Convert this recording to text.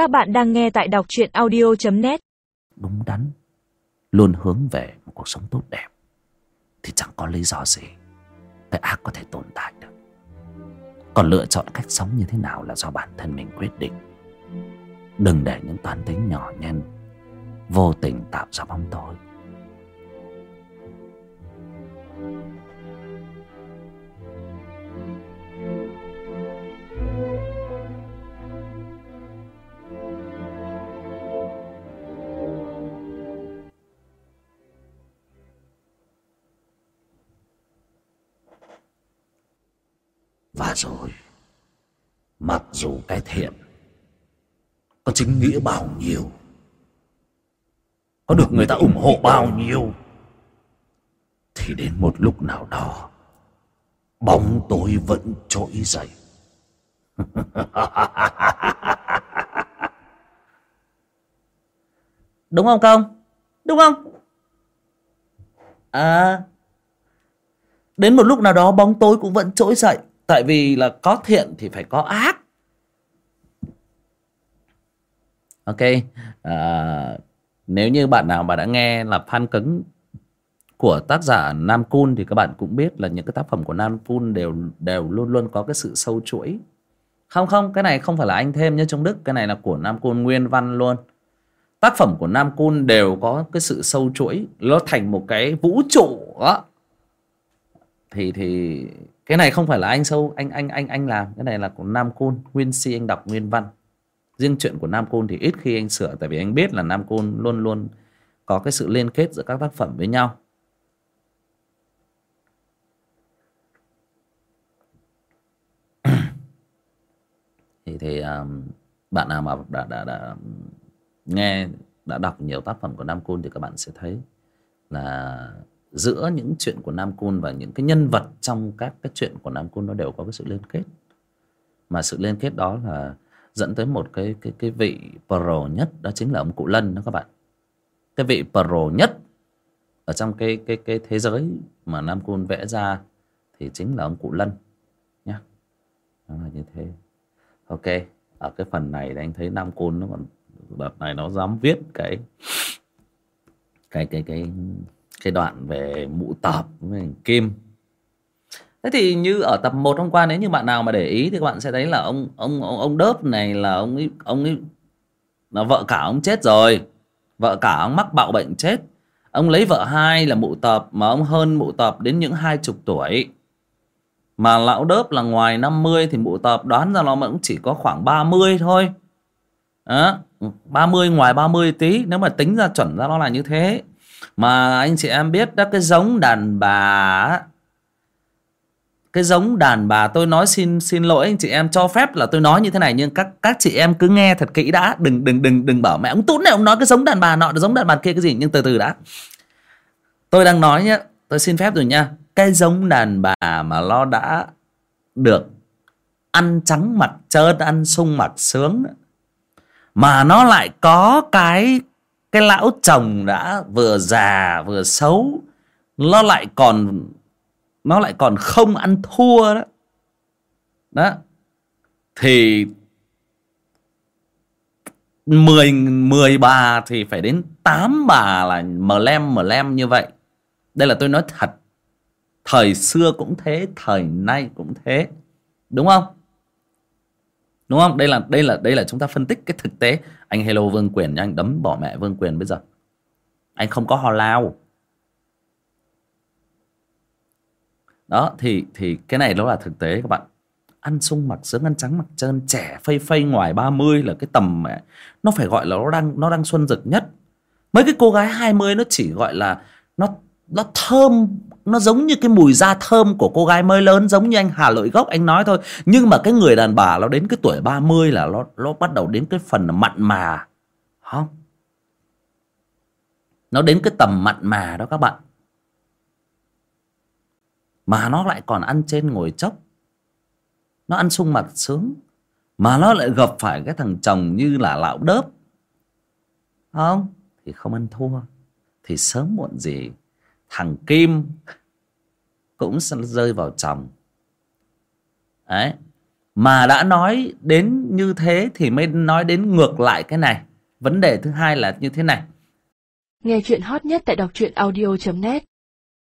Các bạn đang nghe tại đọc truyện audio.net đúng đắn. Luôn hướng về một cuộc sống tốt đẹp, thì chẳng có lý do gì cái ác có thể tồn tại được. Còn lựa chọn cách sống như thế nào là do bản thân mình quyết định. Đừng để những toán tính nhỏ nhen vô tình tạo ra bóng tối. Và rồi mặc dù cái thiện có chính nghĩa bao nhiêu, có được người ta ủng hộ bao nhiêu, thì đến một lúc nào đó, bóng tối vẫn trỗi dậy Đúng không công? Đúng không? À Đến một lúc nào đó bóng tối cũng vẫn trỗi dậy Tại vì là có thiện thì phải có ác Ok à, Nếu như bạn nào mà đã nghe là fan cứng của tác giả Nam Cun thì các bạn cũng biết là những cái tác phẩm của Nam Cun đều đều luôn luôn có cái sự sâu chuỗi. Không không, cái này không phải là anh thêm nhé Trung Đức, cái này là của Nam Cun nguyên văn luôn. Tác phẩm của Nam Cun đều có cái sự sâu chuỗi, nó thành một cái vũ trụ đó. Thì thì cái này không phải là anh sâu anh anh anh anh làm, cái này là của Nam Côn nguyên si anh đọc nguyên văn. Riêng chuyện của Nam Côn thì ít khi anh sửa tại vì anh biết là Nam Côn luôn luôn có cái sự liên kết giữa các tác phẩm với nhau. thì thì um, bạn nào mà đã, đã đã nghe đã đọc nhiều tác phẩm của Nam Côn thì các bạn sẽ thấy là giữa những chuyện của Nam Cun và những cái nhân vật trong các cái chuyện của Nam Cun nó đều có cái sự liên kết. Mà sự liên kết đó là dẫn tới một cái cái cái vị pro nhất, đó chính là ông cụ Lân đó các bạn. Cái vị pro nhất ở trong cái cái cái thế giới mà Nam Cun vẽ ra thì chính là ông cụ Lân nhá. Nó là như thế. Ok, ở cái phần này thì anh thấy Nam Côn nó còn, đợt này nó dám viết cái cái cái cái cái đoạn về mũ tạp với Kim thế thì như ở tập 1 hôm qua nếu như bạn nào mà để ý thì các bạn sẽ thấy là ông ông ông, ông đớp này là ông ấy ông ấy là vợ cả ông chết rồi vợ cả ông mắc bạo bệnh chết ông lấy vợ hai là mụ tập mà ông hơn mụ tập đến những hai chục tuổi mà lão đớp là ngoài 50 thì mụ tập đoán ra nó cũng chỉ có khoảng 30 thôi. Đó, 30 ngoài 30 tí nếu mà tính ra chuẩn ra nó là như thế. Mà anh chị em biết đó, cái giống đàn bà cái giống đàn bà tôi nói xin xin lỗi anh chị em, cho phép là tôi nói như thế này, nhưng các các chị em cứ nghe thật kỹ đã. Đừng đừng đừng đừng bảo mẹ ông tún này ông nói cái giống đàn bà nọ giống đàn bà kia cái gì, nhưng từ từ đã. Tôi đang nói nhá, tôi xin phép rồi nha. Cái giống đàn bà mà nó đã được ăn trắng mặt trơn ăn sung mặt sướng, mà nó lại có cái cái lão chồng đã vừa già, vừa xấu, nó lại còn, nó lại còn không ăn thua đó. Đó. Thì mười mười bà thì phải đến tám bà là mờ lem mờ lem như vậy. Đây là tôi nói thật, thời xưa cũng thế, thời nay cũng thế. Đúng không? Đúng không? Đây là đây là đây là chúng ta phân tích cái thực tế. Anh hello vương quyền anh đấm bỏ mẹ vương quyền bây giờ. Anh không có hò lao. Đó, thì thì cái này đó là thực tế các bạn. Ăn sung mặc sướng, ăn trắng mặc trơn, trẻ phây phây ngoài 30 là cái tầm mẹ nó phải gọi là nó đang nó đang xuân rực nhất. Mấy cái cô gái 20 nó chỉ gọi là nó nó thơm, nó giống như cái mùi da thơm của cô gái mới lớn, giống như anh Hà Lợi Gốc, anh nói thôi. Nhưng mà cái người đàn bà nó đến cái tuổi 30 là nó nó bắt đầu đến cái phần mặn mà. Không. Nó đến cái tầm mặn mà đó các bạn. Mà nó lại còn ăn trên ngồi chốc. Nó ăn sung mặt sướng. Mà nó lại gặp phải cái thằng chồng như là lão đớp. Không, thì không ăn thua. Thì sớm muộn gì thằng Kim cũng rơi vào chồng. Đấy. Mà đã nói đến như thế thì mới nói đến ngược lại cái này. Vấn đề thứ hai là như thế này. Nghe chuyện hot nhất tại đọc truyện audio.net